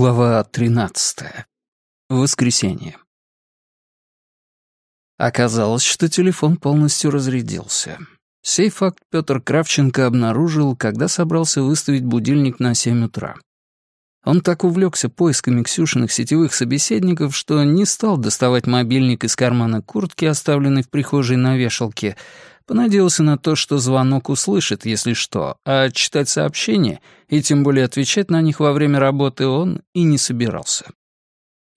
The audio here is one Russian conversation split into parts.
Глава 13. Воскресенье. Оказалось, что телефон полностью разрядился. Сей факт Петр Кравченко обнаружил, когда собрался выставить будильник на 7 утра. Он так увлекся поисками Ксюшиных сетевых собеседников, что не стал доставать мобильник из кармана куртки, оставленный в прихожей на вешалке, Понадеялся на то, что звонок услышит, если что, а читать сообщения и тем более отвечать на них во время работы он и не собирался.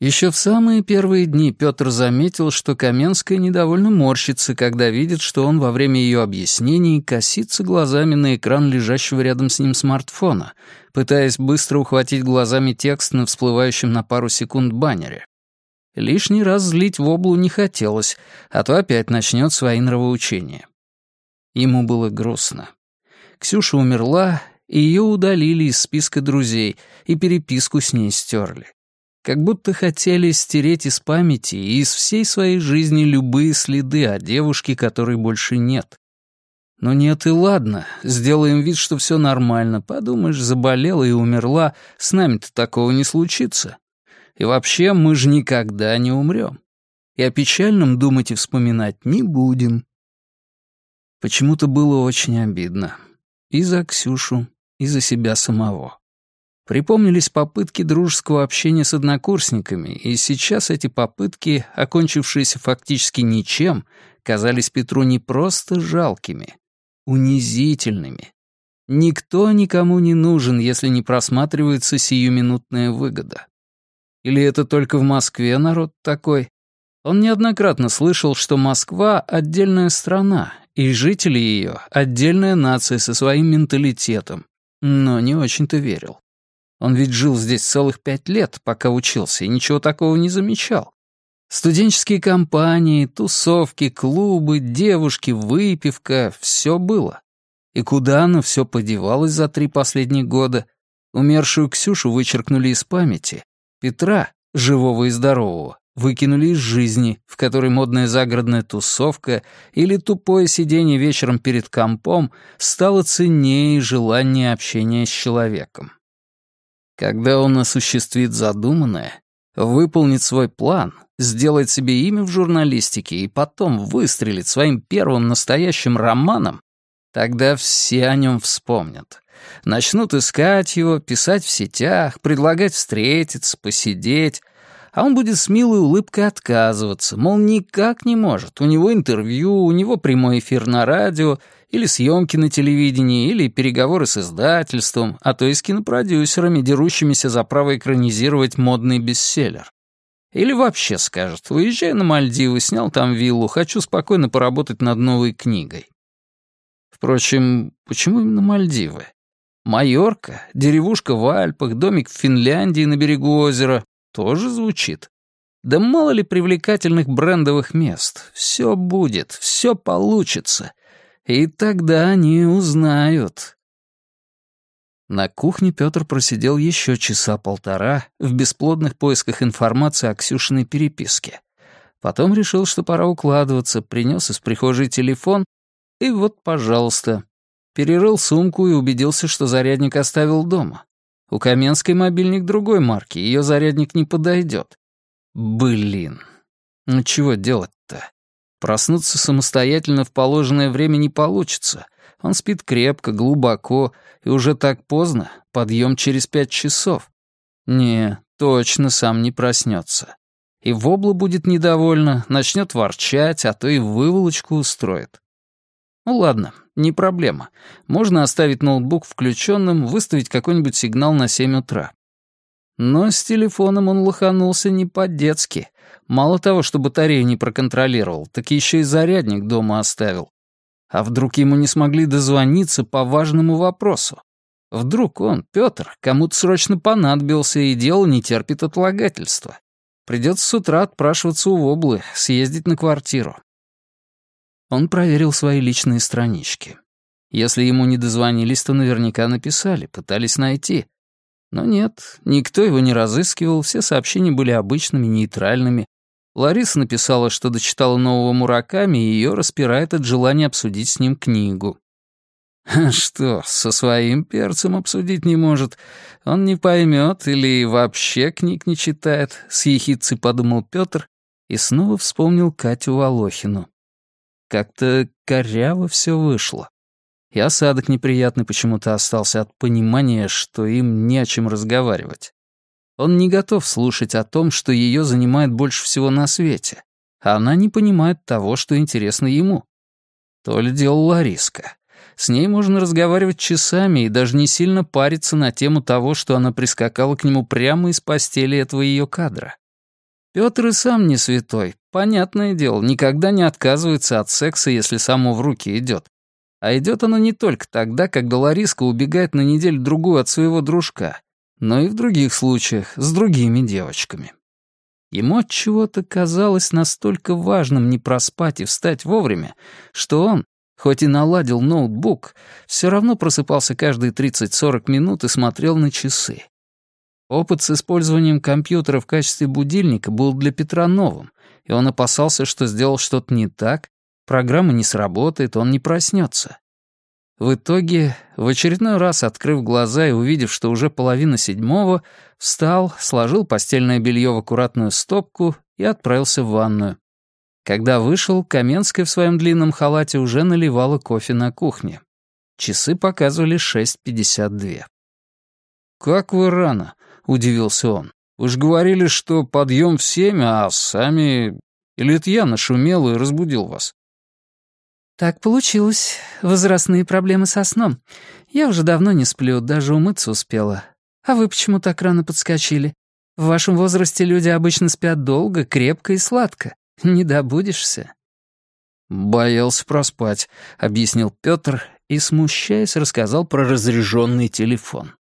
Еще в самые первые дни Петр заметил, что Каменская недовольно морщится, когда видит, что он во время ее объяснений косится глазами на экран лежащего рядом с ним смартфона, пытаясь быстро ухватить глазами текст на всплывающем на пару секунд баннере. Лишний раз злить Воблу не хотелось, а то опять начнет свои нравоучения. Ему было грустно. Ксюша умерла, и ее удалили из списка друзей, и переписку с ней стерли. Как будто хотели стереть из памяти и из всей своей жизни любые следы о девушке, которой больше нет. Но нет и ладно, сделаем вид, что все нормально. Подумаешь, заболела и умерла, с нами-то такого не случится. И вообще, мы же никогда не умрем. И о печальном думать и вспоминать не будем. Почему-то было очень обидно. И за Ксюшу, и за себя самого. Припомнились попытки дружеского общения с однокурсниками, и сейчас эти попытки, окончившиеся фактически ничем, казались Петру не просто жалкими, унизительными. Никто никому не нужен, если не просматривается сиюминутная выгода. Или это только в Москве народ такой? Он неоднократно слышал, что Москва — отдельная страна, и жители ее — отдельная нация со своим менталитетом, но не очень-то верил. Он ведь жил здесь целых пять лет, пока учился, и ничего такого не замечал. Студенческие компании, тусовки, клубы, девушки, выпивка — все было. И куда оно все подевалось за три последних года? Умершую Ксюшу вычеркнули из памяти. Петра, живого и здорового, выкинули из жизни, в которой модная загородная тусовка или тупое сидение вечером перед компом стало ценнее желания общения с человеком. Когда он осуществит задуманное, выполнит свой план, сделает себе имя в журналистике и потом выстрелит своим первым настоящим романом, тогда все о нем вспомнят. Начнут искать его, писать в сетях, предлагать встретиться, посидеть, а он будет с милой улыбкой отказываться, мол, никак не может. У него интервью, у него прямой эфир на радио, или съемки на телевидении, или переговоры с издательством, а то и с кинопродюсерами, дерущимися за право экранизировать модный бестселлер. Или вообще скажет, уезжай на Мальдивы, снял там виллу, хочу спокойно поработать над новой книгой. Впрочем, почему именно Мальдивы? Майорка, деревушка в Альпах, домик в Финляндии на берегу озера, тоже звучит. Да мало ли привлекательных брендовых мест. Все будет, все получится. И тогда они узнают. На кухне Петр просидел еще часа полтора в бесплодных поисках информации о Ксюшиной переписке. Потом решил, что пора укладываться, принес из прихожей телефон, и вот, пожалуйста. Перерыл сумку и убедился, что зарядник оставил дома. У Каменской мобильник другой марки, ее зарядник не подойдет. Блин. Ну чего делать-то? Проснуться самостоятельно в положенное время не получится. Он спит крепко, глубоко, и уже так поздно, подъем через пять часов. Не, точно сам не проснется. И вобла будет недовольна, начнет ворчать, а то и выволочку устроит. Ну ладно, не проблема. Можно оставить ноутбук включенным, выставить какой-нибудь сигнал на 7 утра. Но с телефоном он лоханулся не по-детски. Мало того, что батарею не проконтролировал, так еще и зарядник дома оставил. А вдруг ему не смогли дозвониться по важному вопросу? Вдруг он, Петр, кому-то срочно понадобился и дело не терпит отлагательства. Придется с утра отпрашиваться у Воблы, съездить на квартиру. Он проверил свои личные странички. Если ему не дозвонились, то наверняка написали, пытались найти. Но нет, никто его не разыскивал, все сообщения были обычными, нейтральными. Лариса написала, что дочитала нового Мураками, и ее распирает от желания обсудить с ним книгу. Что, со своим перцем обсудить не может? Он не поймет или вообще книг не читает, с ехидцей подумал Петр и снова вспомнил Катю Волохину. Как-то коряво все вышло. И осадок неприятный почему-то остался от понимания, что им не о чем разговаривать. Он не готов слушать о том, что ее занимает больше всего на свете, а она не понимает того, что интересно ему. То ли дело Лариска. С ней можно разговаривать часами и даже не сильно париться на тему того, что она прискакала к нему прямо из постели этого ее кадра. Пётр и сам не святой, понятное дело, никогда не отказывается от секса, если само в руки идет. А идет оно не только тогда, когда Лариска убегает на неделю-другую от своего дружка, но и в других случаях, с другими девочками. Ему от чего-то казалось настолько важным не проспать и встать вовремя, что он, хоть и наладил ноутбук, все равно просыпался каждые 30-40 минут и смотрел на часы. Опыт с использованием компьютера в качестве будильника был для Петра новым, и он опасался, что сделал что-то не так, программа не сработает, он не проснется. В итоге, в очередной раз открыв глаза и увидев, что уже половина седьмого, встал, сложил постельное белье в аккуратную стопку и отправился в ванную. Когда вышел, Каменская в своем длинном халате уже наливала кофе на кухне. Часы показывали 6.52. «Как вы рано?» — удивился он. «Вы же говорили, что подъем в семь, а сами... Или это я нашумел и разбудил вас?» «Так получилось. Возрастные проблемы со сном. Я уже давно не сплю, даже умыться успела. А вы почему так рано подскочили? В вашем возрасте люди обычно спят долго, крепко и сладко. Не добудешься». «Боялся проспать», — объяснил Пётр и, смущаясь, рассказал про разряженный телефон.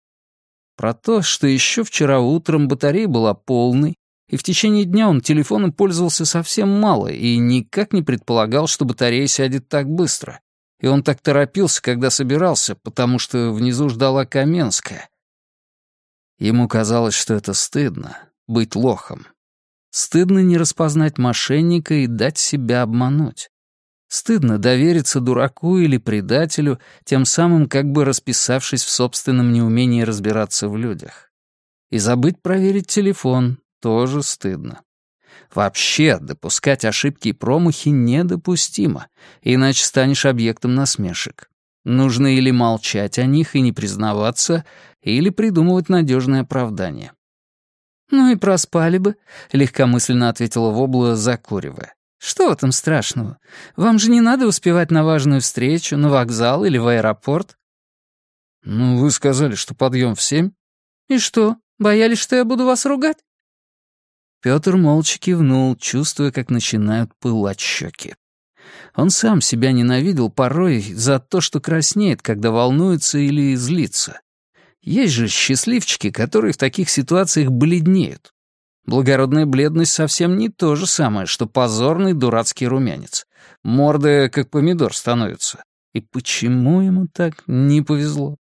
Про то, что еще вчера утром батарея была полной, и в течение дня он телефоном пользовался совсем мало и никак не предполагал, что батарея сядет так быстро. И он так торопился, когда собирался, потому что внизу ждала Каменская. Ему казалось, что это стыдно — быть лохом. Стыдно не распознать мошенника и дать себя обмануть. Стыдно довериться дураку или предателю, тем самым как бы расписавшись в собственном неумении разбираться в людях. И забыть проверить телефон, тоже стыдно. Вообще, допускать ошибки и промахи недопустимо, иначе станешь объектом насмешек. Нужно или молчать о них и не признаваться, или придумывать надежное оправдание. «Ну и проспали бы», — легкомысленно ответила Вобла, закуривая. «Что в этом страшного? Вам же не надо успевать на важную встречу, на вокзал или в аэропорт». «Ну, вы сказали, что подъем в семь». «И что, боялись, что я буду вас ругать?» Пётр молча кивнул, чувствуя, как начинают пылать щеки. Он сам себя ненавидел порой за то, что краснеет, когда волнуется или злится. Есть же счастливчики, которые в таких ситуациях бледнеют. Благородная бледность совсем не то же самое, что позорный дурацкий румянец. Морда как помидор становится. И почему ему так не повезло?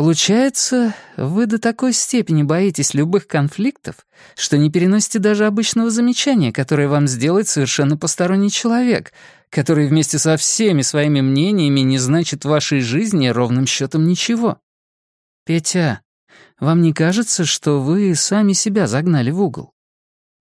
Получается, вы до такой степени боитесь любых конфликтов, что не переносите даже обычного замечания, которое вам сделает совершенно посторонний человек, который вместе со всеми своими мнениями не значит в вашей жизни ровным счетом ничего. Петя, вам не кажется, что вы сами себя загнали в угол?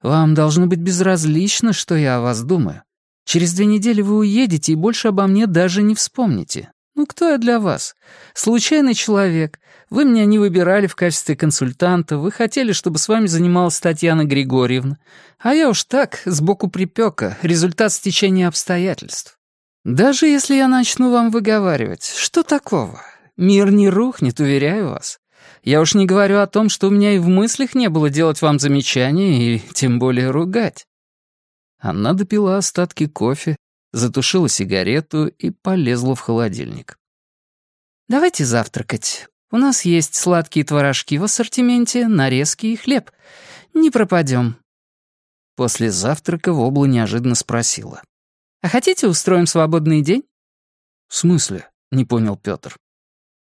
Вам должно быть безразлично, что я о вас думаю. Через две недели вы уедете и больше обо мне даже не вспомните. Ну, кто я для вас? Случайный человек. Вы меня не выбирали в качестве консультанта, вы хотели, чтобы с вами занималась Татьяна Григорьевна. А я уж так, сбоку припека, результат стечения обстоятельств. Даже если я начну вам выговаривать, что такого? Мир не рухнет, уверяю вас. Я уж не говорю о том, что у меня и в мыслях не было делать вам замечания и тем более ругать. Она допила остатки кофе, затушила сигарету и полезла в холодильник. «Давайте завтракать. У нас есть сладкие творожки в ассортименте, нарезки и хлеб. Не пропадем». После завтрака Вобла неожиданно спросила. «А хотите, устроим свободный день?» «В смысле?» — не понял Пётр.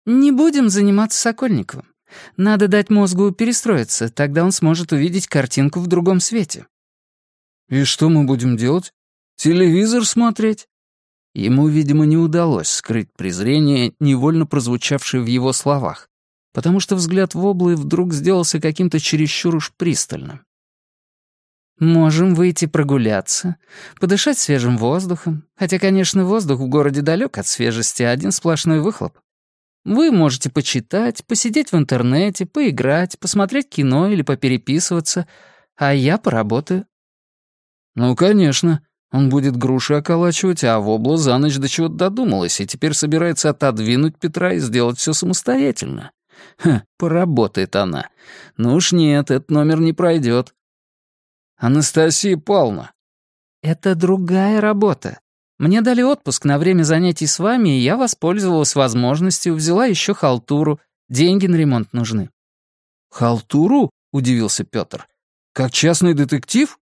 «Не будем заниматься Сокольниковым. Надо дать мозгу перестроиться, тогда он сможет увидеть картинку в другом свете». «И что мы будем делать?» Телевизор смотреть?» Ему, видимо, не удалось скрыть презрение, невольно прозвучавшее в его словах, потому что взгляд в облы вдруг сделался каким-то чересчур уж пристальным. «Можем выйти прогуляться, подышать свежим воздухом, хотя, конечно, воздух в городе далек от свежести, один сплошной выхлоп. Вы можете почитать, посидеть в интернете, поиграть, посмотреть кино или попереписываться, а я поработаю». «Ну, конечно. Он будет груши околачивать, а Вобла за ночь до чего-то додумалась и теперь собирается отодвинуть Петра и сделать все самостоятельно. Ха, поработает она. Ну уж нет, этот номер не пройдет. Анастасия Павловна. Это другая работа. Мне дали отпуск на время занятий с вами, и я воспользовалась возможностью, взяла еще халтуру. Деньги на ремонт нужны. Халтуру? Удивился Петр. Как частный детектив?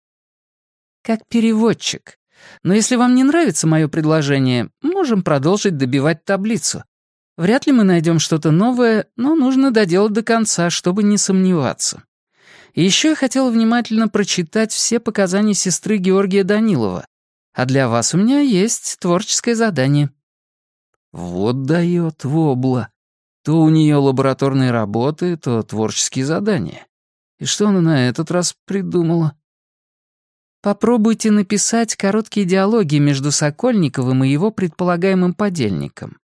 Как переводчик. Но если вам не нравится мое предложение, можем продолжить добивать таблицу. Вряд ли мы найдем что-то новое, но нужно доделать до конца, чтобы не сомневаться. Еще я хотела внимательно прочитать все показания сестры Георгия Данилова. А для вас у меня есть творческое задание». «Вот дает вобла. То у нее лабораторные работы, то творческие задания. И что она на этот раз придумала?» Попробуйте написать короткие диалоги между Сокольниковым и его предполагаемым подельником.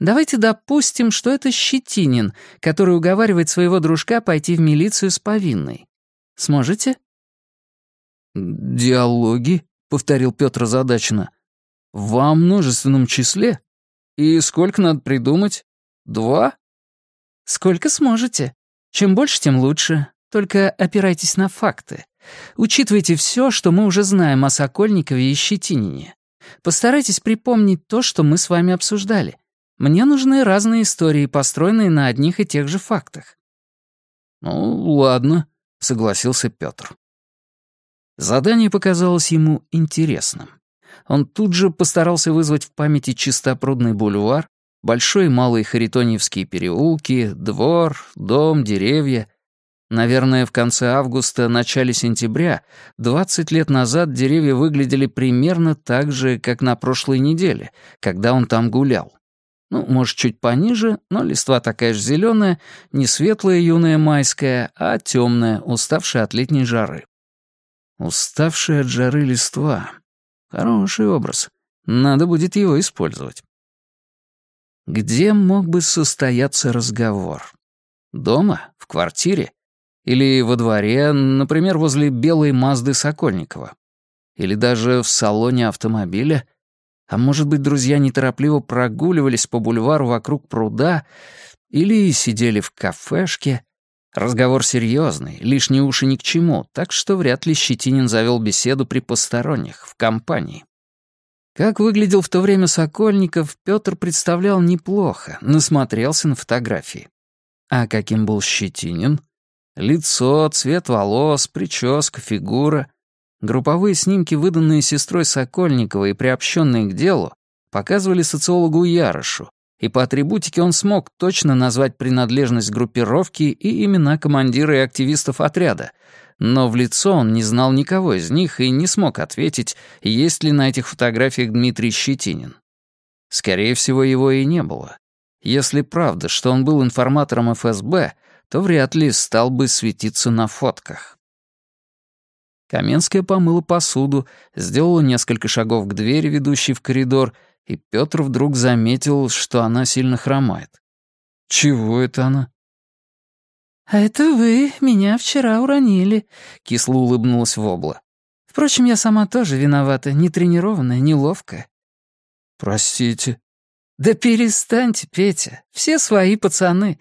Давайте допустим, что это Щетинин, который уговаривает своего дружка пойти в милицию с повинной. Сможете? «Диалоги?» — повторил Петр озадаченно. «Во множественном числе? И сколько надо придумать? Два?» «Сколько сможете. Чем больше, тем лучше. Только опирайтесь на факты. Учитывайте все, что мы уже знаем о Сокольникове и Щетинине. Постарайтесь припомнить то, что мы с вами обсуждали. Мне нужны разные истории, построенные на одних и тех же фактах». «Ну, ладно», — согласился Петр. Задание показалось ему интересным. Он тут же постарался вызвать в памяти чистопрудный бульвар, большой и малый Харитоньевские переулки, двор, дом, деревья. Наверное, в конце августа, начале сентября, 20 лет назад деревья выглядели примерно так же, как на прошлой неделе, когда он там гулял. Ну, может, чуть пониже, но листва такая же зеленая, не светлая юная майская, а темная, уставшая от летней жары. Уставшая от жары листва. Хороший образ. Надо будет его использовать. Где мог бы состояться разговор? Дома? В квартире? Или во дворе, например, возле белой Мазды Сокольникова? Или даже в салоне автомобиля — а может быть, друзья неторопливо прогуливались по бульвару вокруг пруда или сидели в кафешке. Разговор серьезный, лишние уши ни к чему, так что вряд ли Щетинин завел беседу при посторонних, в компании. Как выглядел в то время Сокольников, Петр представлял неплохо, насмотрелся на фотографии. А каким был Щетинин? Лицо, цвет волос, прическа, фигура — Групповые снимки, выданные сестрой Сокольникова и приобщенные к делу, показывали социологу Ярошу, и по атрибутике он смог точно назвать принадлежность группировки и имена командира и активистов отряда, но в лицо он не знал никого из них и не смог ответить, есть ли на этих фотографиях Дмитрий Щетинин. Скорее всего, его и не было. Если правда, что он был информатором ФСБ, то вряд ли стал бы светиться на фотках. Каменская помыла посуду, сделала несколько шагов к двери, ведущей в коридор, и Пётр вдруг заметил, что она сильно хромает. «Чего это она?» «А это вы меня вчера уронили», — кисло улыбнулась Вобла. «Впрочем, я сама тоже виновата, не тренированная, неловкая». «Простите». «Да перестаньте, Петя, все свои пацаны.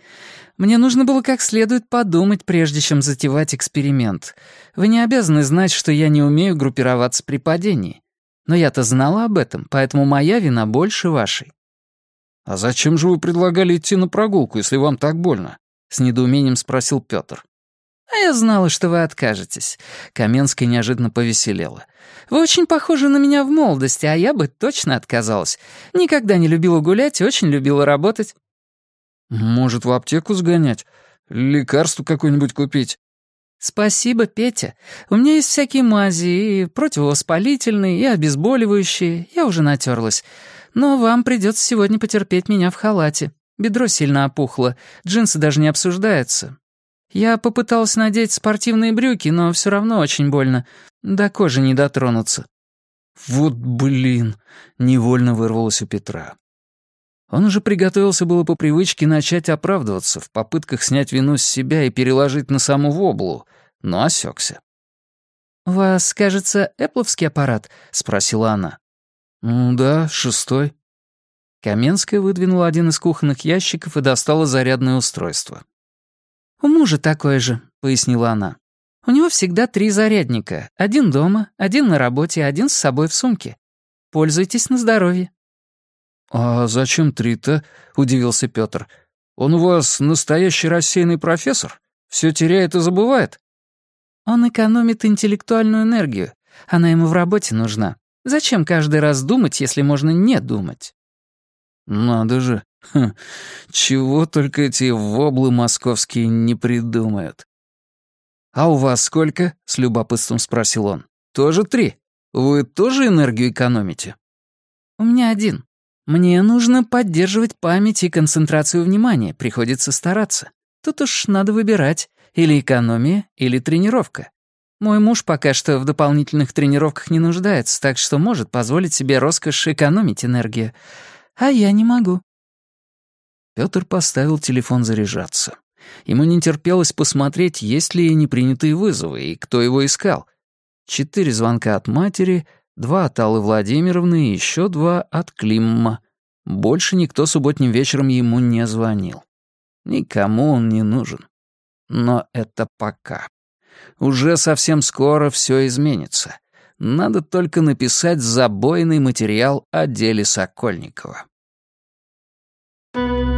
Мне нужно было как следует подумать, прежде чем затевать эксперимент. Вы не обязаны знать, что я не умею группироваться при падении. Но я-то знала об этом, поэтому моя вина больше вашей». «А зачем же вы предлагали идти на прогулку, если вам так больно?» — с недоумением спросил Пётр. «А я знала, что вы откажетесь». Каменская неожиданно повеселела. «Вы очень похожи на меня в молодости, а я бы точно отказалась. Никогда не любила гулять, очень любила работать». «Может, в аптеку сгонять? Лекарство какое-нибудь купить?» «Спасибо, Петя. У меня есть всякие мази, и противовоспалительные, и обезболивающие. Я уже натерлась. Но вам придется сегодня потерпеть меня в халате. Бедро сильно опухло, джинсы даже не обсуждаются. Я попыталась надеть спортивные брюки, но все равно очень больно. До кожи не дотронуться». «Вот блин!» — невольно вырвалось у Петра. Он уже приготовился было по привычке начать оправдываться в попытках снять вину с себя и переложить на саму воблу, но осекся. «У вас, кажется, эпловский аппарат?» — спросила она. «Ну да, шестой». Каменская выдвинула один из кухонных ящиков и достала зарядное устройство. «У мужа такое же», — пояснила она. «У него всегда три зарядника. Один дома, один на работе, один с собой в сумке. Пользуйтесь на здоровье». «А зачем три-то?» — удивился Пётр. «Он у вас настоящий рассеянный профессор? Все теряет и забывает?» «Он экономит интеллектуальную энергию. Она ему в работе нужна. Зачем каждый раз думать, если можно не думать?» «Надо же. Хм. Чего только эти воблы московские не придумают». «А у вас сколько?» — с любопытством спросил он. «Тоже три? Вы тоже энергию экономите?» «У меня один. Мне нужно поддерживать память и концентрацию внимания, приходится стараться. Тут уж надо выбирать, или экономия, или тренировка. Мой муж пока что в дополнительных тренировках не нуждается, так что может позволить себе роскошь экономить энергию. А я не могу. Пётр поставил телефон заряжаться. Ему не терпелось посмотреть, есть ли непринятые вызовы и кто его искал. Четыре звонка от матери — два от Аллы Владимировны и еще два от Климма. Больше никто субботним вечером ему не звонил. Никому он не нужен. Но это пока. Уже совсем скоро все изменится. Надо только написать забойный материал о деле Сокольникова. Thank you.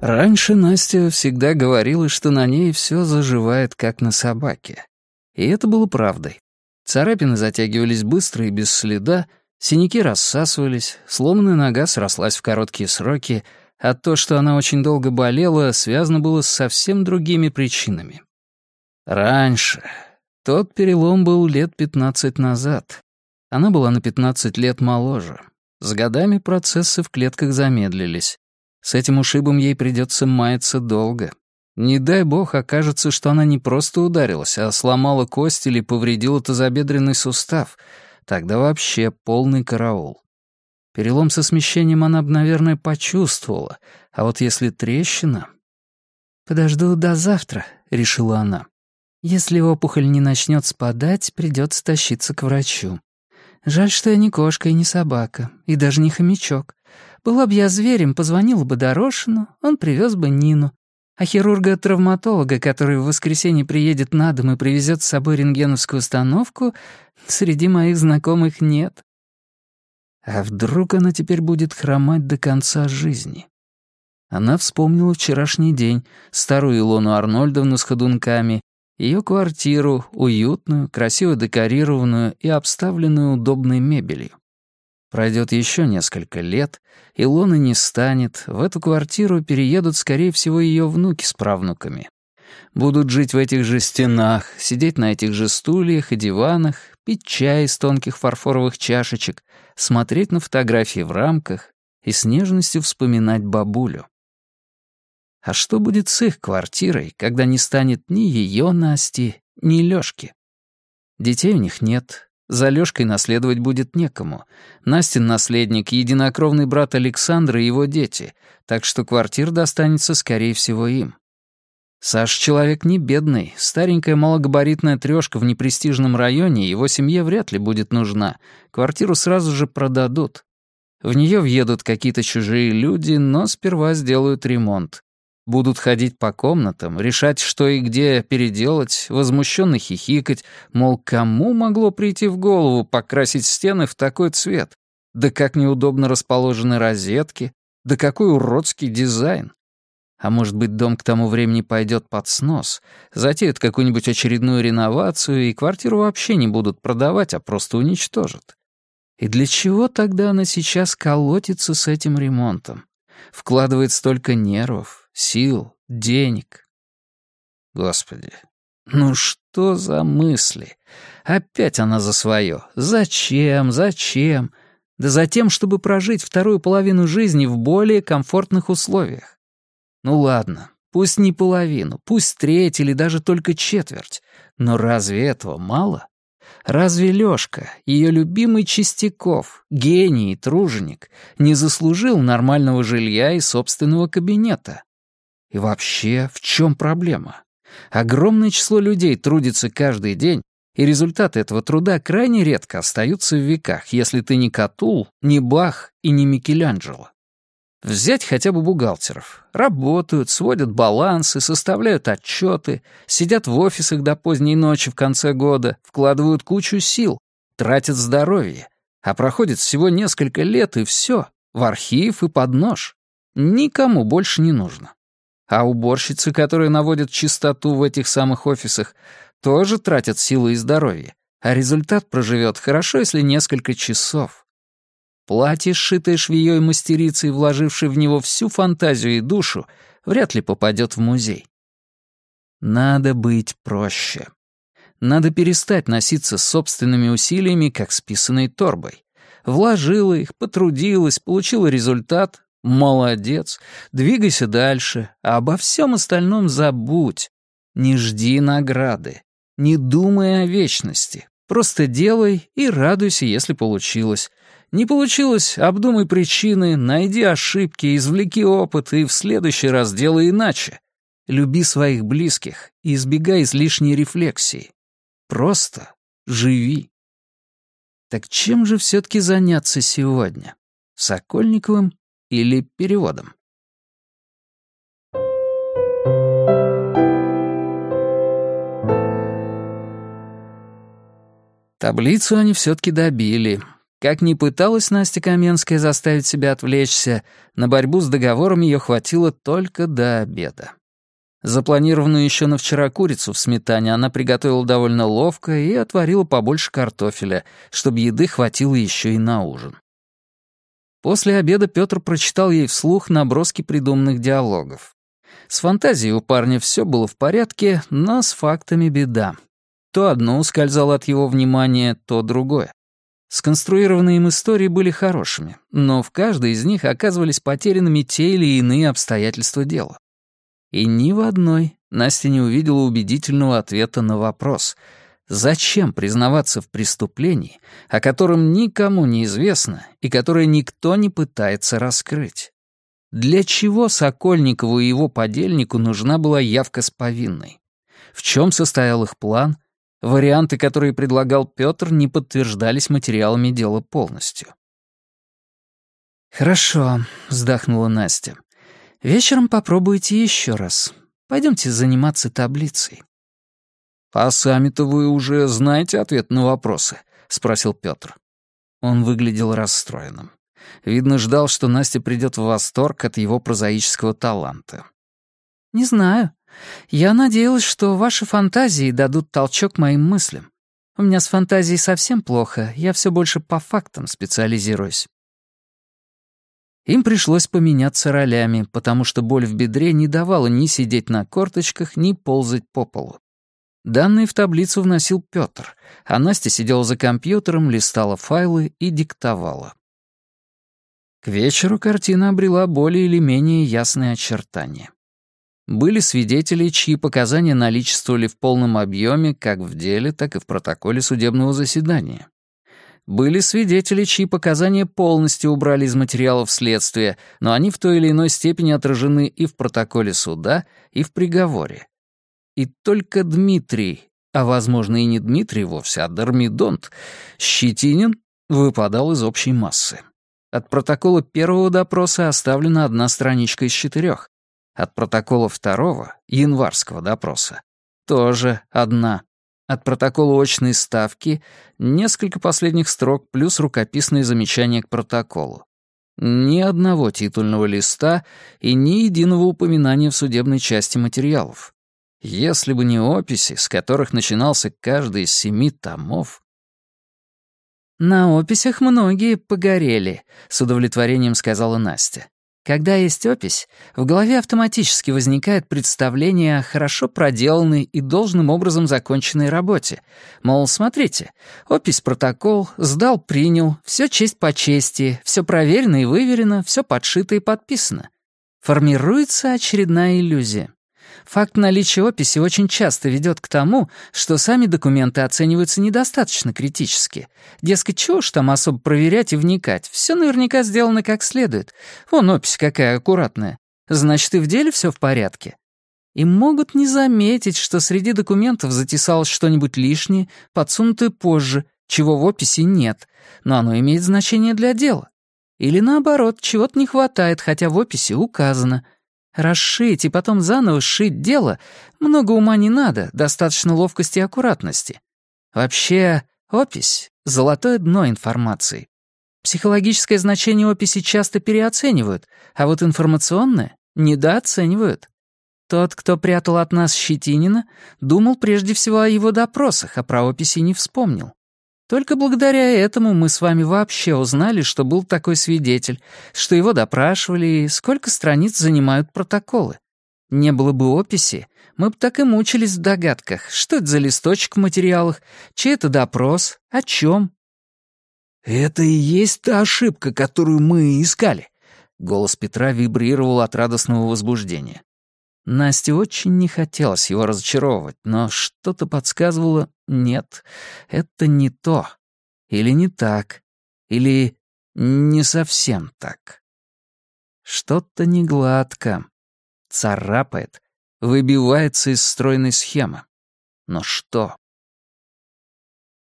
Раньше Настя всегда говорила, что на ней все заживает, как на собаке. И это было правдой. Царапины затягивались быстро и без следа, синяки рассасывались, сломанная нога срослась в короткие сроки, а то, что она очень долго болела, связано было с совсем другими причинами. Раньше. Тот перелом был лет пятнадцать назад. Она была на пятнадцать лет моложе. С годами процессы в клетках замедлились. С этим ушибом ей придется маяться долго. Не дай бог окажется, что она не просто ударилась, а сломала кость или повредила тазобедренный сустав. Тогда вообще полный караул. Перелом со смещением она бы, наверное, почувствовала. А вот если трещина... «Подожду до завтра», — решила она. «Если опухоль не начнет спадать, придется тащиться к врачу. Жаль, что я не кошка и не собака, и даже не хомячок. Была бы я зверем, позвонила бы Дорошину, он привез бы Нину. А хирурга-травматолога, который в воскресенье приедет на дом и привезет с собой рентгеновскую установку, среди моих знакомых нет. А вдруг она теперь будет хромать до конца жизни? Она вспомнила вчерашний день, старую Илону Арнольдовну с ходунками, ее квартиру, уютную, красиво декорированную и обставленную удобной мебелью. Пройдет еще несколько лет, и Лоны не станет, в эту квартиру переедут, скорее всего, ее внуки с правнуками. Будут жить в этих же стенах, сидеть на этих же стульях и диванах, пить чай из тонких фарфоровых чашечек, смотреть на фотографии в рамках и с нежностью вспоминать бабулю. А что будет с их квартирой, когда не станет ни ее Насти, ни Лёшки? Детей у них нет, за Лёшкой наследовать будет некому. Настин наследник — единокровный брат Александра и его дети, так что квартир достанется, скорее всего, им. Саш человек не бедный, старенькая малогабаритная трёшка в непрестижном районе его семье вряд ли будет нужна, квартиру сразу же продадут. В неё въедут какие-то чужие люди, но сперва сделают ремонт. Будут ходить по комнатам, решать, что и где переделать, возмущенно хихикать, мол, кому могло прийти в голову покрасить стены в такой цвет? Да как неудобно расположены розетки, да какой уродский дизайн. А может быть, дом к тому времени пойдет под снос, затеют какую-нибудь очередную реновацию, и квартиру вообще не будут продавать, а просто уничтожат. И для чего тогда она сейчас колотится с этим ремонтом? Вкладывает столько нервов, сил, денег. Господи, ну что за мысли? Опять она за свое. Зачем, зачем? Да за тем, чтобы прожить вторую половину жизни в более комфортных условиях. Ну ладно, пусть не половину, пусть треть или даже только четверть. Но разве этого мало? Разве Лёшка, её любимый Чистяков, гений и труженик, не заслужил нормального жилья и собственного кабинета? И вообще, в чём проблема? Огромное число людей трудится каждый день, и результаты этого труда крайне редко остаются в веках, если ты не Катул, не Бах и не Микеланджело. Взять хотя бы бухгалтеров. Работают, сводят балансы, составляют отчеты, сидят в офисах до поздней ночи в конце года, вкладывают кучу сил, тратят здоровье. А проходит всего несколько лет, и все, в архив и под нож. Никому больше не нужно. А уборщицы, которые наводят чистоту в этих самых офисах, тоже тратят силы и здоровье. А результат проживет хорошо, если несколько часов. Платье, сшитое швеей мастерицей, вложившей в него всю фантазию и душу, вряд ли попадет в музей. Надо быть проще. Надо перестать носиться с собственными усилиями, как с писаной торбой. Вложила их, потрудилась, получила результат. Молодец. Двигайся дальше, а обо всем остальном забудь. Не жди награды. Не думай о вечности. Просто делай и радуйся, если получилось. Не получилось, обдумай причины, найди ошибки, извлеки опыт и в следующий раз делай иначе. Люби своих близких и избегай излишней рефлексии. Просто живи. Так чем же все-таки заняться сегодня? Сокольниковым или переводом? Таблицу они все-таки добили, как ни пыталась Настя Каменская заставить себя отвлечься, на борьбу с договором ее хватило только до обеда. Запланированную еще на вчера курицу в сметане она приготовила довольно ловко и отварила побольше картофеля, чтобы еды хватило еще и на ужин. После обеда Петр прочитал ей вслух наброски придуманных диалогов. С фантазией у парня все было в порядке, но с фактами беда. То одно ускользало от его внимания, то другое. Сконструированные им истории были хорошими, но в каждой из них оказывались потерянными те или иные обстоятельства дела. И ни в одной Настя не увидела убедительного ответа на вопрос, зачем признаваться в преступлении, о котором никому не известно и которое никто не пытается раскрыть. Для чего Сокольникову и его подельнику нужна была явка с повинной? В чем состоял их план — Варианты, которые предлагал Петр, не подтверждались материалами дела полностью. «Хорошо», — вздохнула Настя. «Вечером попробуйте еще раз. Пойдемте заниматься таблицей». «А сами-то вы уже знаете ответ на вопросы?» — спросил Петр. Он выглядел расстроенным. Видно, ждал, что Настя придет в восторг от его прозаического таланта. «Не знаю. Я надеялась, что ваши фантазии дадут толчок моим мыслям. У меня с фантазией совсем плохо, я все больше по фактам специализируюсь. Им пришлось поменяться ролями, потому что боль в бедре не давала ни сидеть на корточках, ни ползать по полу. Данные в таблицу вносил Пётр, а Настя сидела за компьютером, листала файлы и диктовала. К вечеру картина обрела более или менее ясные очертания. Были свидетели, чьи показания наличествовали в полном объеме как в деле, так и в протоколе судебного заседания. Были свидетели, чьи показания полностью убрали из материалов следствия, но они в той или иной степени отражены и в протоколе суда, и в приговоре. И только Дмитрий, а возможно и не Дмитрий вовсе, а Дормидонт, Щетинин, выпадал из общей массы. От протокола первого допроса оставлена одна страничка из четырех, от протокола второго, январского допроса, тоже одна. От протокола очной ставки несколько последних строк плюс рукописные замечания к протоколу. Ни одного титульного листа и ни единого упоминания в судебной части материалов. Если бы не описи, с которых начинался каждый из семи томов... «На описях многие погорели», — с удовлетворением сказала Настя. Когда есть опись, в голове автоматически возникает представление о хорошо проделанной и должным образом законченной работе. Мол, смотрите, опись-протокол, сдал, принял, все честь по чести, все проверено и выверено, все подшито и подписано. Формируется очередная иллюзия. Факт наличия описи очень часто ведет к тому, что сами документы оцениваются недостаточно критически. Дескать, чего уж там особо проверять и вникать, все наверняка сделано как следует. Вон опись какая аккуратная. Значит, и в деле все в порядке. И могут не заметить, что среди документов затесалось что-нибудь лишнее, подсунутое позже, чего в описи нет, но оно имеет значение для дела. Или наоборот, чего-то не хватает, хотя в описи указано — Расшить и потом заново сшить дело много ума не надо, достаточно ловкости и аккуратности. Вообще, опись — золотое дно информации. Психологическое значение описи часто переоценивают, а вот информационное — недооценивают. Тот, кто прятал от нас Щетинина, думал прежде всего о его допросах, а про описи не вспомнил. Только благодаря этому мы с вами вообще узнали, что был такой свидетель, что его допрашивали и сколько страниц занимают протоколы. Не было бы описи, мы бы так и мучились в догадках, что это за листочек в материалах, чей это допрос, о чем. «Это и есть та ошибка, которую мы искали», — голос Петра вибрировал от радостного возбуждения. Насте очень не хотелось его разочаровывать, но что-то подсказывало «нет, это не то». Или не так. Или не совсем так. Что-то негладко. Царапает, выбивается из стройной схемы. Но что?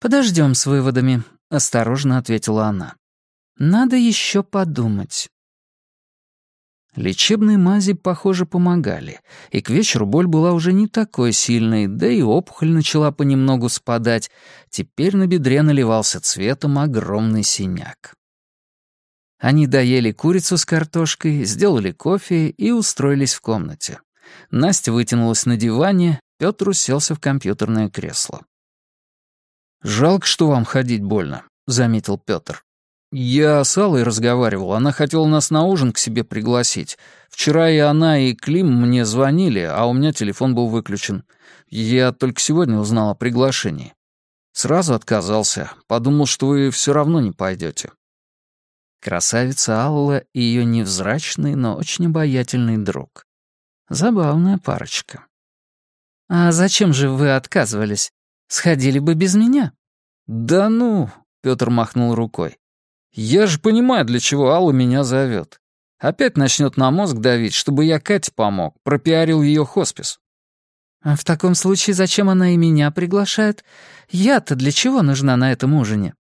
«Подождем с выводами», — осторожно ответила она. «Надо еще подумать». Лечебные мази, похоже, помогали, и к вечеру боль была уже не такой сильной, да и опухоль начала понемногу спадать. Теперь на бедре наливался цветом огромный синяк. Они доели курицу с картошкой, сделали кофе и устроились в комнате. Настя вытянулась на диване, Пётр уселся в компьютерное кресло. «Жалко, что вам ходить больно», — заметил Пётр. «Я с Аллой разговаривал, она хотела нас на ужин к себе пригласить. Вчера и она, и Клим мне звонили, а у меня телефон был выключен. Я только сегодня узнал о приглашении. Сразу отказался, подумал, что вы все равно не пойдете. Красавица Алла и ее невзрачный, но очень обаятельный друг. Забавная парочка. «А зачем же вы отказывались? Сходили бы без меня?» «Да ну», — Петр махнул рукой. Я же понимаю, для чего Алла меня зовет. Опять начнет на мозг давить, чтобы я Кате помог, пропиарил ее хоспис. А в таком случае зачем она и меня приглашает? Я-то для чего нужна на этом ужине?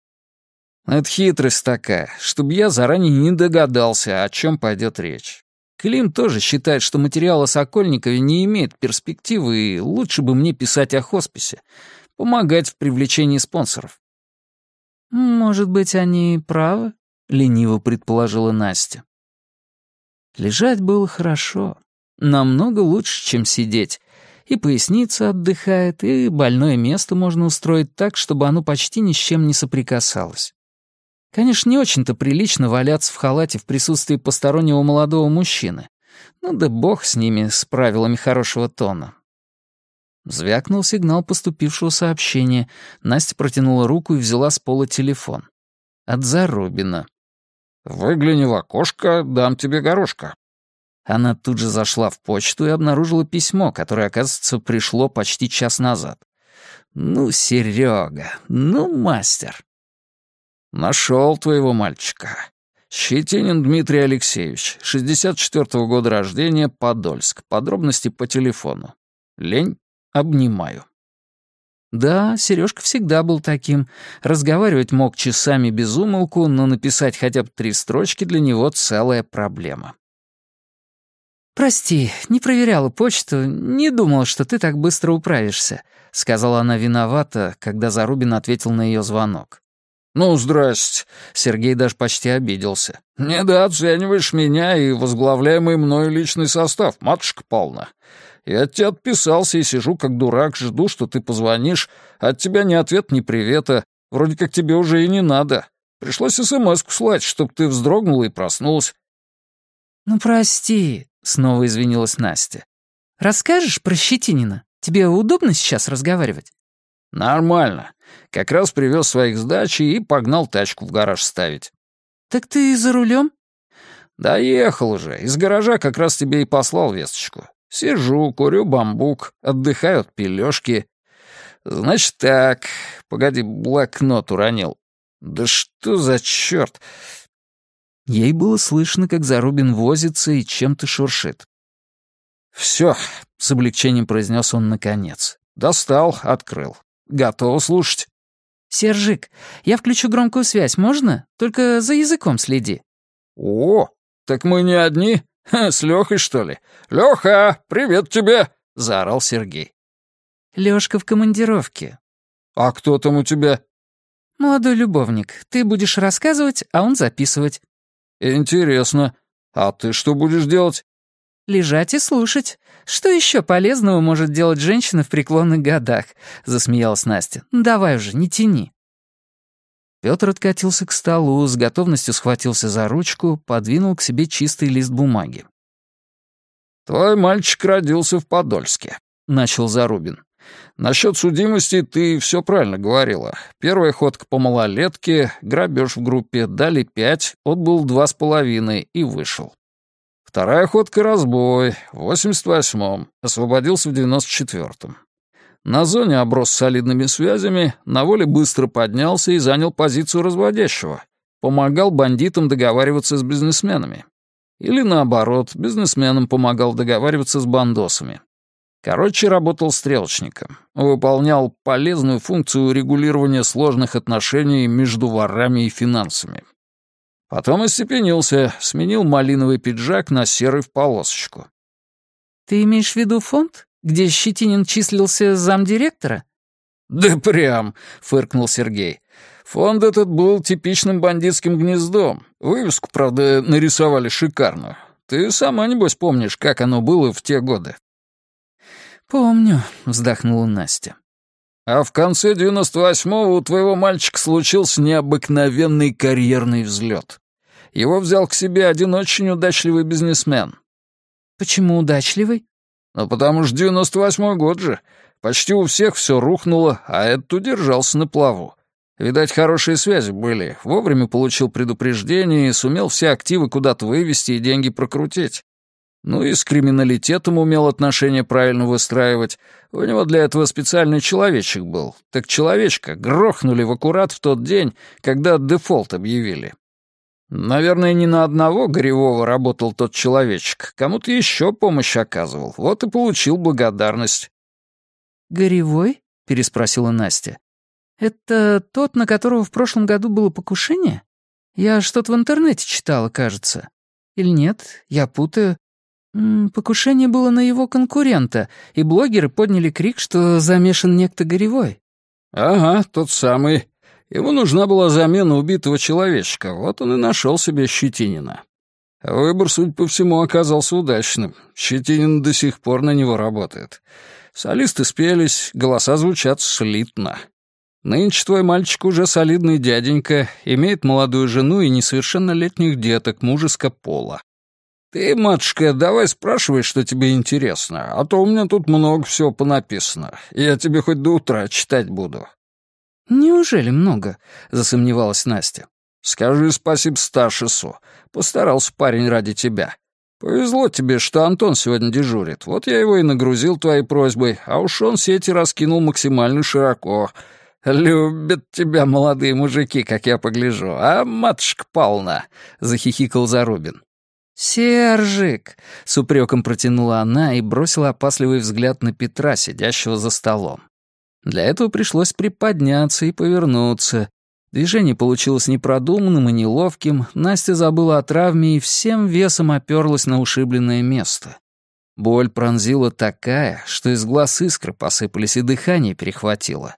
Это хитрость такая, чтобы я заранее не догадался, о чем пойдет речь. Клим тоже считает, что материал о Сокольникове не имеет перспективы, и лучше бы мне писать о хосписе, помогать в привлечении спонсоров. «Может быть, они правы?» — лениво предположила Настя. Лежать было хорошо, намного лучше, чем сидеть. И поясница отдыхает, и больное место можно устроить так, чтобы оно почти ни с чем не соприкасалось. Конечно, не очень-то прилично валяться в халате в присутствии постороннего молодого мужчины. Ну да бог с ними, с правилами хорошего тона. Звякнул сигнал поступившего сообщения. Настя протянула руку и взяла с пола телефон. От Зарубина. «Выгляни в окошко, дам тебе горошка». Она тут же зашла в почту и обнаружила письмо, которое, оказывается, пришло почти час назад. «Ну, Серега, ну, мастер». Нашел твоего мальчика. Щетинин Дмитрий Алексеевич, 64-го года рождения, Подольск. Подробности по телефону. Лень? Обнимаю. Да, Сережка всегда был таким. Разговаривать мог часами без умолку, но написать хотя бы три строчки для него целая проблема. «Прости, не проверяла почту, не думала, что ты так быстро управишься», — сказала она виновата, когда Зарубин ответил на ее звонок. «Ну, здрасте». Сергей даже почти обиделся. «Недооцениваешь меня и возглавляемый мною личный состав, матушка полна. Я от тебя отписался и сижу как дурак, жду, что ты позвонишь. От тебя ни ответ, ни привета. Вроде как тебе уже и не надо. Пришлось смс-ку слать, чтоб ты вздрогнула и проснулась». «Ну, прости», — снова извинилась Настя. «Расскажешь про Щетинина? Тебе удобно сейчас разговаривать?» «Нормально. Как раз привез своих сдачи и погнал тачку в гараж ставить». «Так ты за рулем?» «Доехал уже. Из гаража как раз тебе и послал весточку. Сижу, курю бамбук, отдыхаю от пелёшки. Значит так, погоди, блокнот уронил. Да что за чёрт? Ей было слышно, как Зарубин возится и чем-то шуршит. «Всё», — с облегчением произнес он наконец. «Достал, открыл. Готов слушать». «Сержик, я включу громкую связь, можно? Только за языком следи». «О, так мы не одни?» «С Лёхой, что ли? Лёха, привет тебе!» — заорал Сергей. Лёшка в командировке. «А кто там у тебя?» «Молодой любовник. Ты будешь рассказывать, а он записывать». «Интересно. А ты что будешь делать?» «Лежать и слушать. Что еще полезного может делать женщина в преклонных годах?» — засмеялась Настя. «Давай уже, не тяни». Пётр откатился к столу, с готовностью схватился за ручку, подвинул к себе чистый лист бумаги. «Твой мальчик родился в Подольске», — начал Зарубин. «Насчет судимости ты все правильно говорила. Первая ходка по малолетке, грабеж в группе, дали пять, отбыл два с половиной и вышел. Вторая ходка — разбой, в 88-м, освободился в 94-м. На зоне оброс солидными связями, на воле быстро поднялся и занял позицию разводящего. Помогал бандитам договариваться с бизнесменами. Или наоборот, бизнесменам помогал договариваться с бандосами. Короче, работал стрелочником. Выполнял полезную функцию регулирования сложных отношений между ворами и финансами. Потом остепенился, сменил малиновый пиджак на серый в полосочку. «Ты имеешь в виду фонд?» Где Щетинин числился замдиректора?» «Да прям», — фыркнул Сергей. «Фонд этот был типичным бандитским гнездом. Вывеску, правда, нарисовали шикарную. Ты сама, небось, помнишь, как оно было в те годы?» «Помню», — вздохнула Настя. «А в конце девяносто восьмого у твоего мальчика случился необыкновенный карьерный взлет. Его взял к себе один очень удачливый бизнесмен». «Почему удачливый?» Ну, потому что девяносто восьмой год же. Почти у всех все рухнуло, а этот удержался на плаву. Видать, хорошие связи были. Вовремя получил предупреждение и сумел все активы куда-то вывести и деньги прокрутить. Ну и с криминалитетом умел отношения правильно выстраивать. У него для этого специальный человечек был. Так человечка грохнули в аккурат в тот день, когда дефолт объявили. Наверное, не на одного Горевого работал тот человечек. Кому-то еще помощь оказывал. Вот и получил благодарность. «Горевой?» — переспросила Настя. «Это тот, на которого в прошлом году было покушение? Я что-то в интернете читала, кажется. Или нет? Я путаю. Покушение было на его конкурента, и блогеры подняли крик, что замешан некто Горевой». «Ага, тот самый. Ему нужна была замена убитого человечка, вот он и нашел себе Щетинина. Выбор, судя по всему, оказался удачным. Щетинин до сих пор на него работает. Солисты спелись, голоса звучат слитно. Нынче твой мальчик уже солидный дяденька, имеет молодую жену и несовершеннолетних деток мужеско пола. Ты, матушка, давай спрашивай, что тебе интересно, а то у меня тут много всего понаписано. Я тебе хоть до утра читать буду. «Неужели много?» — засомневалась Настя. «Скажи спасибо Сташису. Постарался парень ради тебя. Повезло тебе, что Антон сегодня дежурит. Вот я его и нагрузил твоей просьбой, а уж он сети раскинул максимально широко. Любят тебя молодые мужики, как я погляжу, а матушка Павловна?» — захихикал Зарубин. «Сержик!» — с упреком протянула она и бросила опасливый взгляд на Петра, сидящего за столом. Для этого пришлось приподняться и повернуться. Движение получилось непродуманным и неловким, Настя забыла о травме и всем весом оперлась на ушибленное место. Боль пронзила такая, что из глаз искры посыпались и дыхание перехватило.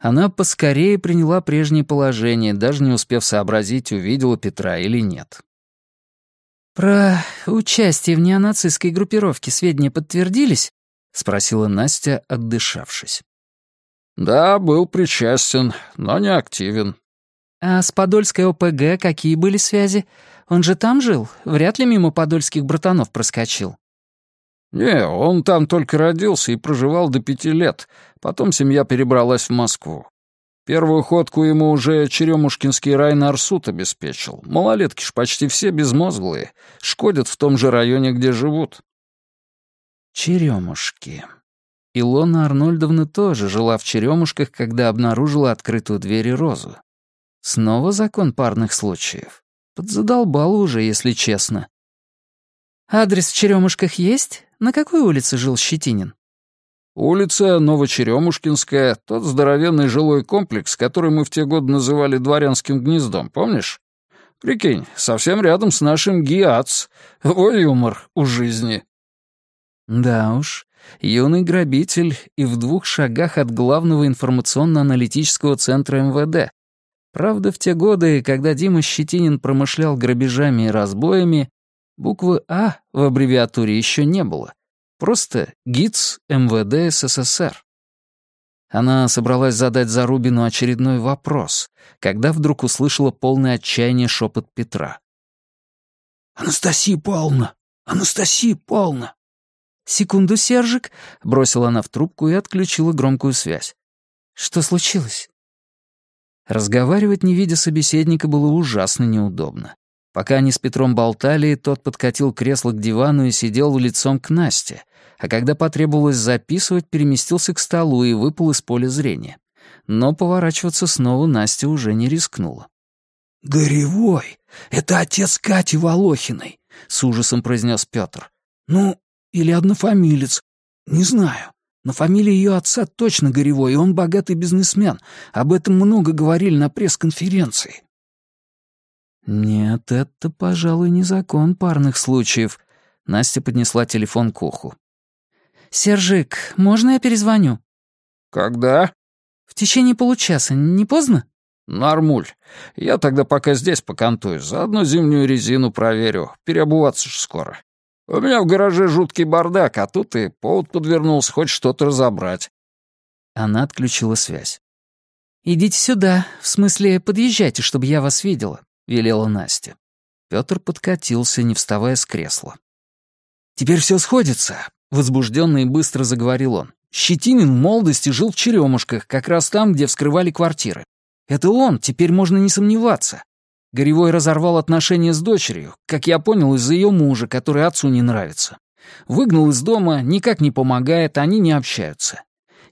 Она поскорее приняла прежнее положение, даже не успев сообразить, увидела Петра или нет. «Про участие в неонацистской группировке сведения подтвердились?» — спросила Настя, отдышавшись. «Да, был причастен, но не активен». «А с Подольской ОПГ какие были связи? Он же там жил? Вряд ли мимо подольских братанов проскочил». «Не, он там только родился и проживал до пяти лет. Потом семья перебралась в Москву. Первую ходку ему уже Черемушкинский райнарсуд обеспечил. Малолетки ж почти все безмозглые, шкодят в том же районе, где живут». Черемушки. Илона Арнольдовна тоже жила в Черемушках, когда обнаружила открытую дверь и розу. Снова закон парных случаев. Подзадолбал уже, если честно. «Адрес в Черемушках есть? На какой улице жил Щетинин?» «Улица Новочеремушкинская, тот здоровенный жилой комплекс, который мы в те годы называли дворянским гнездом, помнишь? Прикинь, совсем рядом с нашим ГИАЦ. Ой, юмор у жизни». Да уж, юный грабитель и в двух шагах от главного информационно-аналитического центра МВД. Правда, в те годы, когда Дима Щетинин промышлял грабежами и разбоями, Буквы «А» в аббревиатуре еще не было. Просто ГИЦ МВД СССР. Она собралась задать Зарубину очередной вопрос, когда вдруг услышала полное отчаяние шепот Петра. «Анастасия Павловна! Анастасия Павловна!» «Секунду, Сержик!» — бросила она в трубку и отключила громкую связь. «Что случилось?» Разговаривать, не видя собеседника, было ужасно неудобно. Пока они с Петром болтали, тот подкатил кресло к дивану и сидел лицом к Насте, а когда потребовалось записывать, переместился к столу и выпал из поля зрения. Но поворачиваться снова Настя уже не рискнула. «Горевой! Это отец Кати Волохиной!» — с ужасом произнес Петр. «Ну, или однофамилец. Не знаю. Но фамилия ее отца точно Горевой, и он богатый бизнесмен. Об этом много говорили на пресс-конференции. «Нет, это, пожалуй, не закон парных случаев». Настя поднесла телефон к уху. «Сержик, можно я перезвоню?» «Когда?» «В течение получаса. Не поздно?» «Нормуль. Я тогда пока здесь покантуюсь. Заодно зимнюю резину проверю. Переобуваться ж скоро. У меня в гараже жуткий бардак, а тут и повод подвернулся хоть что-то разобрать». Она отключила связь. «Идите сюда. В смысле, подъезжайте, чтобы я вас видела. — велела Настя. Пётр подкатился, не вставая с кресла. «Теперь все сходится», — возбужденно и быстро заговорил он. «Щетинин в молодости жил в Черемушках, как раз там, где вскрывали квартиры. Это он, теперь можно не сомневаться. Горевой разорвал отношения с дочерью, как я понял, из-за ее мужа, который отцу не нравится. Выгнал из дома, никак не помогает, они не общаются.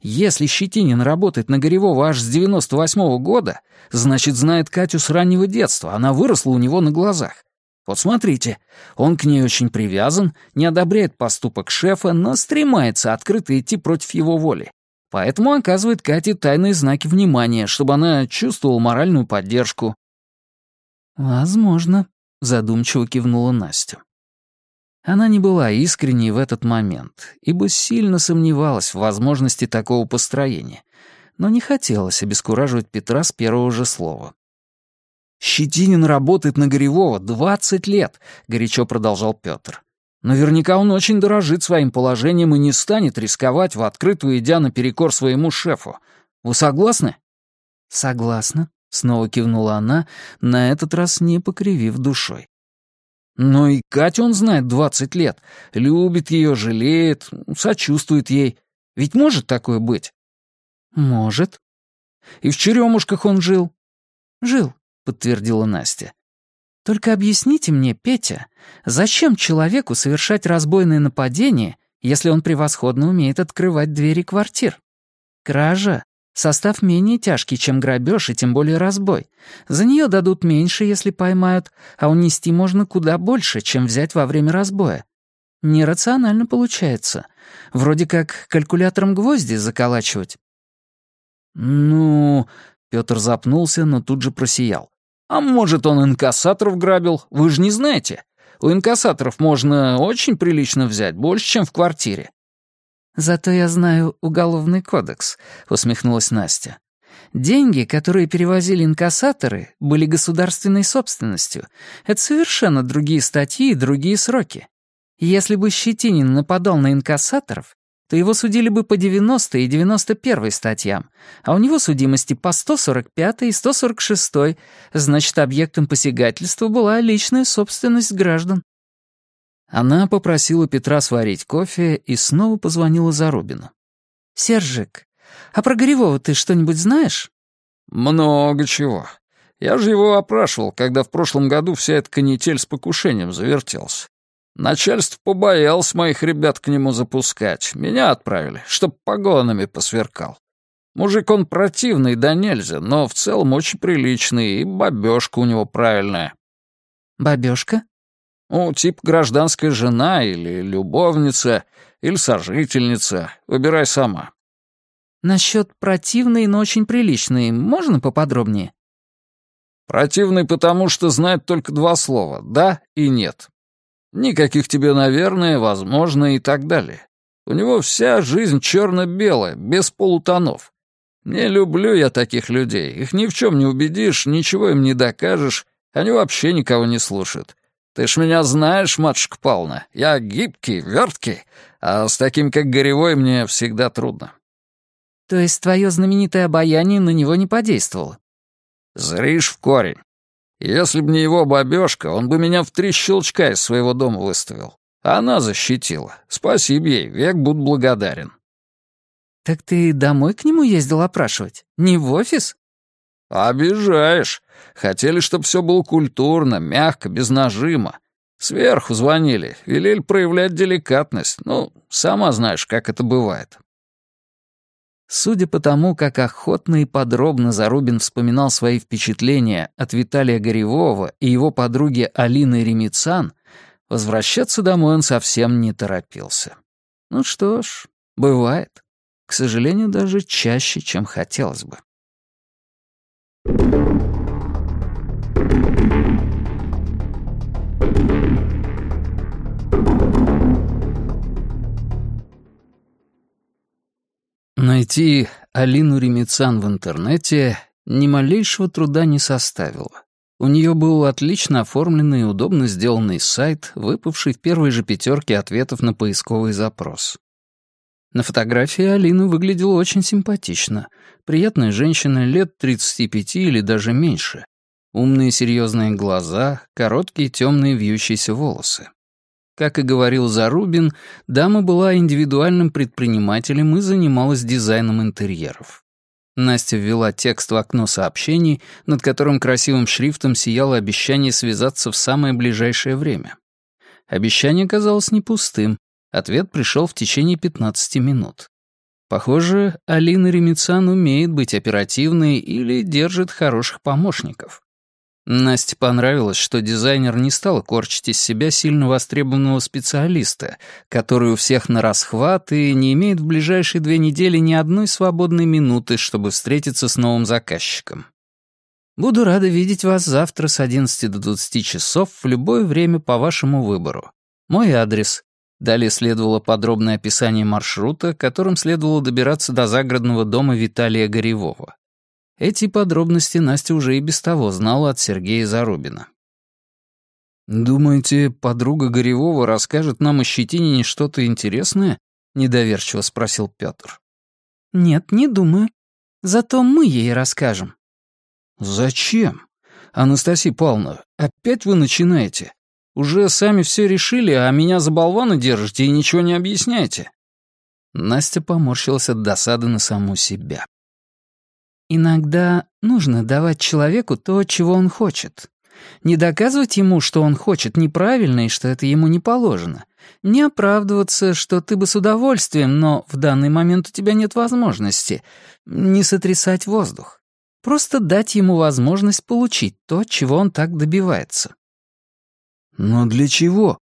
Если Щетинин работает на Горевого аж с 98-го года, значит, знает Катю с раннего детства, она выросла у него на глазах. Вот смотрите, он к ней очень привязан, не одобряет поступок шефа, но стремается открыто идти против его воли. Поэтому оказывает Кате тайные знаки внимания, чтобы она чувствовала моральную поддержку. «Возможно», — задумчиво кивнула Настя. Она не была искренней в этот момент, ибо сильно сомневалась в возможности такого построения, но не хотелось обескураживать Петра с первого же слова. «Щетинин работает на Горевого 20 лет», — горячо продолжал Петр. «Наверняка он очень дорожит своим положением и не станет рисковать в открытую, идя наперекор своему шефу. Вы согласны?» «Согласна», — снова кивнула она, на этот раз не покривив душой. Но и Катю он знает двадцать лет. Любит ее, жалеет, сочувствует ей. Ведь может такое быть? Может. И в черемушках он жил? Жил, подтвердила Настя. Только объясните мне, Петя, зачем человеку совершать разбойное нападение, если он превосходно умеет открывать двери квартир? Кража Состав менее тяжкий, чем грабеж и тем более разбой. За нее дадут меньше, если поймают, а унести можно куда больше, чем взять во время разбоя. Нерационально получается. Вроде как калькулятором гвозди заколачивать. «Ну...» — Петр запнулся, но тут же просиял. «А может, он инкассаторов грабил? Вы же не знаете. У инкассаторов можно очень прилично взять, больше, чем в квартире. «Зато я знаю уголовный кодекс», — усмехнулась Настя. Деньги, которые перевозили инкассаторы, были государственной собственностью. Это совершенно другие статьи и другие сроки. Если бы Щетинин нападал на инкассаторов, то его судили бы по 90 и 91 статьям, а у него судимости по 145 и 146, значит, объектом посягательства была личная собственность граждан. Она попросила Петра сварить кофе и снова позвонила Зарубину. «Сержик, а про Горевого ты что-нибудь знаешь?» «Много чего. Я же его опрашивал, когда в прошлом году вся эта канитель с покушением завертелась. Начальство побоялось моих ребят к нему запускать. Меня отправили, чтоб погонами посверкал. Мужик он противный, да нельзя, но в целом очень приличный, и бабёшка у него правильная». «Бабёшка?» «Ну, тип гражданская жена или любовница, или сожительница. Выбирай сама». «Насчёт противной, но очень приличной, можно поподробнее?» «Противный потому, что знает только два слова «да» и «нет». Никаких тебе «наверное», «возможно» и так далее. У него вся жизнь черно-белая, без полутонов. Не люблю я таких людей. Их ни в чем не убедишь, ничего им не докажешь. Они вообще никого не слушают. Ты ж меня знаешь, матушка Павловна. Я гибкий, верткий, а с таким, как Горевой, мне всегда трудно. То есть твое знаменитое обаяние на него не подействовало? Зришь в корень. Если б не его бабёшка, он бы меня в три щелчка из своего дома выставил. Она защитила. Спасибо ей, век буду благодарен. Так ты домой к нему ездил опрашивать? Не в офис? Обижаешь. Хотели, чтобы все было культурно, мягко, без нажима. Сверху звонили, велели проявлять деликатность. Ну, сама знаешь, как это бывает. Судя по тому, как охотно и подробно Зарубин вспоминал свои впечатления от Виталия Горевого и его подруги Алины Ремицан, возвращаться домой он совсем не торопился. Ну что ж, бывает. К сожалению, даже чаще, чем хотелось бы. Найти Алину Ремицан в интернете ни малейшего труда не составило. У нее был отлично оформленный и удобно сделанный сайт, выпавший в первой же пятерке ответов на поисковый запрос. На фотографии Алина выглядела очень симпатично. Приятная женщина лет 35 или даже меньше. Умные серьезные глаза, короткие темные вьющиеся волосы. Как и говорил Зарубин, дама была индивидуальным предпринимателем и занималась дизайном интерьеров. Настя ввела текст в окно сообщений, над которым красивым шрифтом сияло обещание связаться в самое ближайшее время. Обещание казалось не пустым. Ответ пришел в течение 15 минут. Похоже, Алина Ремицан умеет быть оперативной или держит хороших помощников. Насте понравилось, что дизайнер не стал корчить из себя сильно востребованного специалиста, который у всех на расхват и не имеет в ближайшие две недели ни одной свободной минуты, чтобы встретиться с новым заказчиком. Буду рада видеть вас завтра с 11 до 20 часов в любое время по вашему выбору. Мой адрес. Далее следовало подробное описание маршрута, которым следовало добираться до загородного дома Виталия Горевого. Эти подробности Настя уже и без того знала от Сергея Зарубина. «Думаете, подруга Горевого расскажет нам о Щетинине что-то интересное?» — недоверчиво спросил Пётр. «Нет, не думаю. Зато мы ей расскажем». «Зачем? Анастасия Павловна, опять вы начинаете? Уже сами все решили, а меня за болвана держите и ничего не объясняете?» Настя поморщилась от досады на саму себя. Иногда нужно давать человеку то, чего он хочет. Не доказывать ему, что он хочет неправильно и что это ему не положено. Не оправдываться, что ты бы с удовольствием, но в данный момент у тебя нет возможности. Не сотрясать воздух. Просто дать ему возможность получить то, чего он так добивается. Но для чего?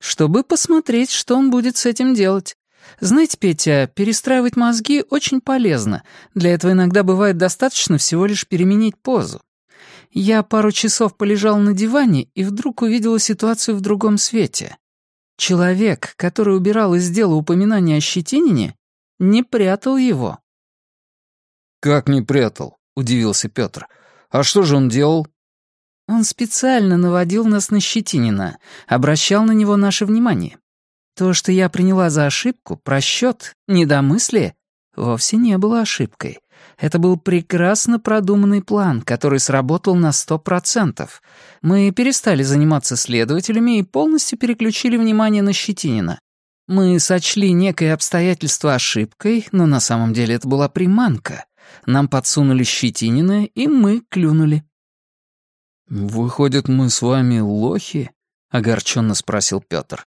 Чтобы посмотреть, что он будет с этим делать. Знаете, Петя, перестраивать мозги очень полезно. Для этого иногда бывает достаточно всего лишь переменить позу. Я пару часов полежал на диване и вдруг увидела ситуацию в другом свете. Человек, который убирал из дела упоминание о щетинине, не прятал его. «Как не прятал?» — удивился Петр. «А что же он делал?» «Он специально наводил нас на Щетинина, обращал на него наше внимание. То, что я приняла за ошибку, просчет, недомыслие, вовсе не было ошибкой. Это был прекрасно продуманный план, который сработал на сто процентов. Мы перестали заниматься следователями и полностью переключили внимание на Щетинина. Мы сочли некое обстоятельство ошибкой, но на самом деле это была приманка. Нам подсунули Щетинина, и мы клюнули. «Выходит, мы с вами лохи?» — огорченно спросил Петр.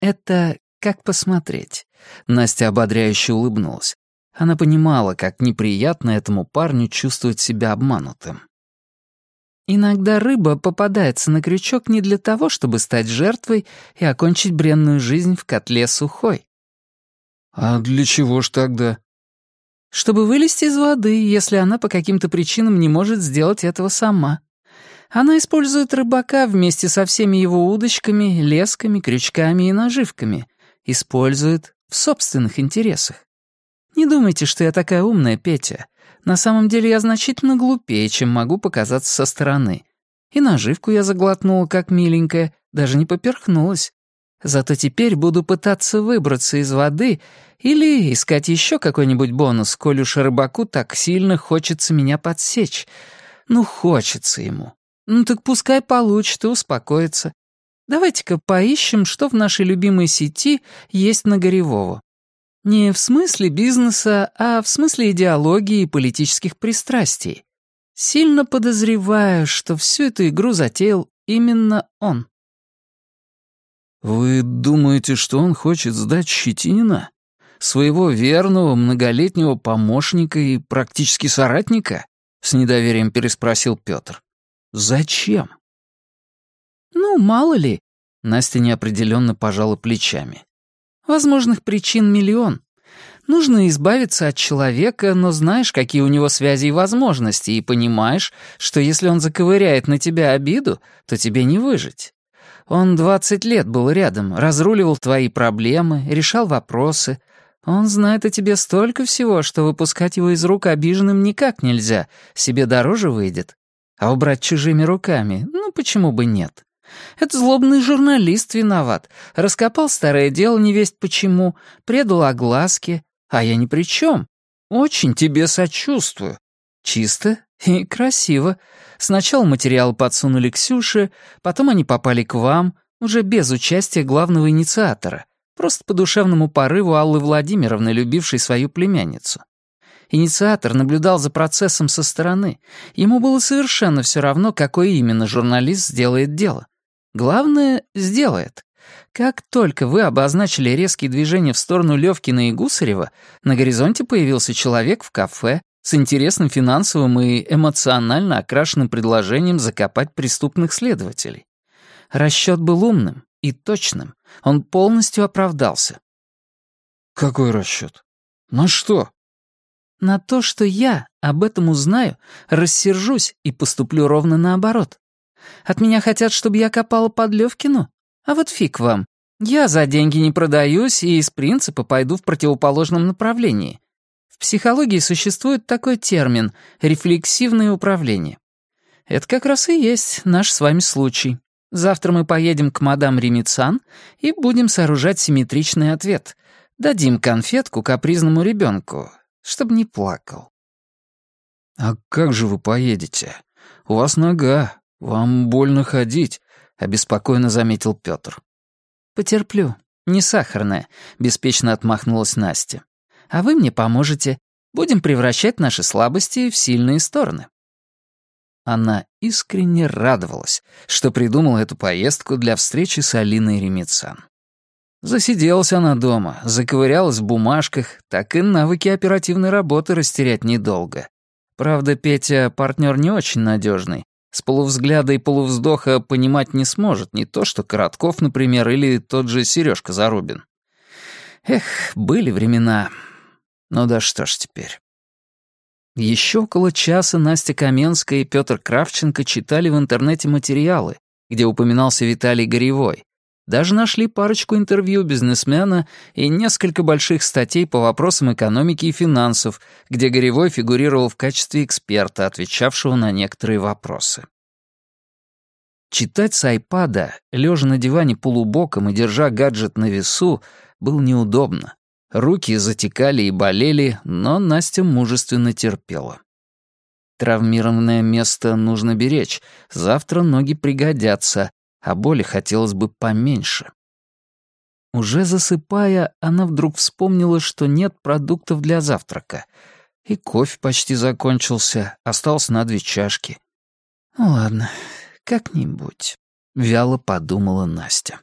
«Это как посмотреть?» Настя ободряюще улыбнулась. Она понимала, как неприятно этому парню чувствовать себя обманутым. Иногда рыба попадается на крючок не для того, чтобы стать жертвой и окончить бренную жизнь в котле сухой. А для чего ж тогда? Чтобы вылезти из воды, если она по каким-то причинам не может сделать этого сама. Она использует рыбака вместе со всеми его удочками, лесками, крючками и наживками. Использует в собственных интересах. Не думайте, что я такая умная, Петя. На самом деле я значительно глупее, чем могу показаться со стороны. И наживку я заглотнула, как миленькая, даже не поперхнулась. Зато теперь буду пытаться выбраться из воды или искать еще какой-нибудь бонус, коль уж рыбаку так сильно хочется меня подсечь. Ну, хочется ему. Ну так пускай получит и успокоится. Давайте-ка поищем, что в нашей любимой сети есть на Горевого. Не в смысле бизнеса, а в смысле идеологии и политических пристрастий. Сильно подозреваю, что всю эту игру затеял именно он. «Вы думаете, что он хочет сдать Щетинина? Своего верного, многолетнего помощника и практически соратника?» — с недоверием переспросил Петр. «Зачем?» «Ну, мало ли», — Настя неопределенно пожала плечами. Возможных причин миллион. Нужно избавиться от человека, но знаешь, какие у него связи и возможности, и понимаешь, что если он заковыряет на тебя обиду, то тебе не выжить. Он двадцать лет был рядом, разруливал твои проблемы, решал вопросы. Он знает о тебе столько всего, что выпускать его из рук обиженным никак нельзя, себе дороже выйдет. А убрать чужими руками, ну почему бы нет? Это злобный журналист виноват. Раскопал старое дело невесть почему, предал огласке, а я ни при чем. Очень тебе сочувствую. Чисто и красиво. Сначала материал подсунули Ксюше, потом они попали к вам, уже без участия главного инициатора, просто по душевному порыву Аллы Владимировны, любившей свою племянницу. Инициатор наблюдал за процессом со стороны. Ему было совершенно все равно, какой именно журналист сделает дело. Главное, сделает. Как только вы обозначили резкие движения в сторону Левкина и Гусарева, на горизонте появился человек в кафе с интересным финансовым и эмоционально окрашенным предложением закопать преступных следователей. Расчет был умным и точным. Он полностью оправдался. «Какой расчет? На что?» «На то, что я об этом узнаю, рассержусь и поступлю ровно наоборот. От меня хотят, чтобы я копала под Левкину? А вот фиг вам. Я за деньги не продаюсь и из принципа пойду в противоположном направлении. В психологии существует такой термин — рефлексивное управление. Это как раз и есть наш с вами случай. Завтра мы поедем к мадам Ремицан и будем сооружать симметричный ответ. Дадим конфетку капризному ребенку, чтобы не плакал. «А как же вы поедете? У вас нога, «Вам больно ходить», — обеспокоенно заметил Пётр. «Потерплю. Не сахарная», — беспечно отмахнулась Настя. «А вы мне поможете. Будем превращать наши слабости в сильные стороны». Она искренне радовалась, что придумала эту поездку для встречи с Алиной Ремицан. Засиделась она дома, заковырялась в бумажках, так и навыки оперативной работы растерять недолго. Правда, Петя — партнер не очень надежный, с полувзгляда и полувздоха понимать не сможет не то, что Коротков, например, или тот же Сережка Зарубин. Эх, были времена. Ну да что ж теперь. Еще около часа Настя Каменская и Петр Кравченко читали в интернете материалы, где упоминался Виталий Горевой, Даже нашли парочку интервью бизнесмена и несколько больших статей по вопросам экономики и финансов, где Горевой фигурировал в качестве эксперта, отвечавшего на некоторые вопросы. Читать с айпада, лежа на диване полубоком и держа гаджет на весу, было неудобно. Руки затекали и болели, но Настя мужественно терпела. Травмированное место нужно беречь, завтра ноги пригодятся, а боли хотелось бы поменьше. Уже засыпая, она вдруг вспомнила, что нет продуктов для завтрака. И кофе почти закончился, остался на две чашки. «Ну ладно, как-нибудь», — вяло подумала Настя.